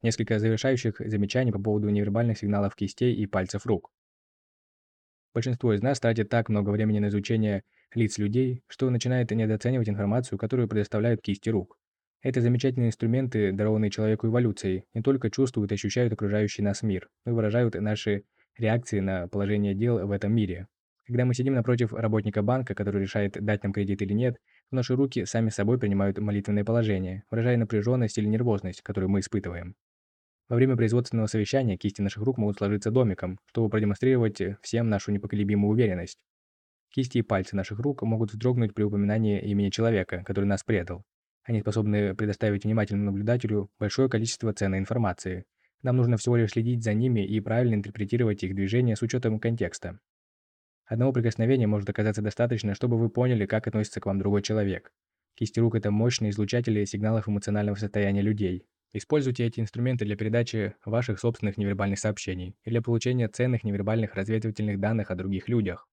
Несколько завершающих замечаний по поводу невербальных сигналов кистей и пальцев рук. Большинство из нас тратит так много времени на изучение лиц людей, что начинает недооценивать информацию, которую предоставляют кисти рук. Это замечательные инструменты, дарованные человеку эволюцией, не только чувствуют и ощущают окружающий нас мир, но и выражают наши реакции на положение дел в этом мире. Когда мы сидим напротив работника банка, который решает, дать нам кредит или нет, наши руки сами собой принимают молитвенное положение, выражая напряженность или нервозность, которую мы испытываем. Во время производственного совещания кисти наших рук могут сложиться домиком, чтобы продемонстрировать всем нашу непоколебимую уверенность. Кисти и пальцы наших рук могут вздрогнуть при упоминании имени человека, который нас предал. Они способны предоставить внимательному наблюдателю большое количество ценной информации. Нам нужно всего лишь следить за ними и правильно интерпретировать их движения с учетом контекста. Одного прикосновения может оказаться достаточно, чтобы вы поняли, как относится к вам другой человек. Кисти рук – это мощные излучатели сигналов эмоционального состояния людей. Используйте эти инструменты для передачи ваших собственных невербальных сообщений и для получения ценных невербальных разведывательных данных о других людях.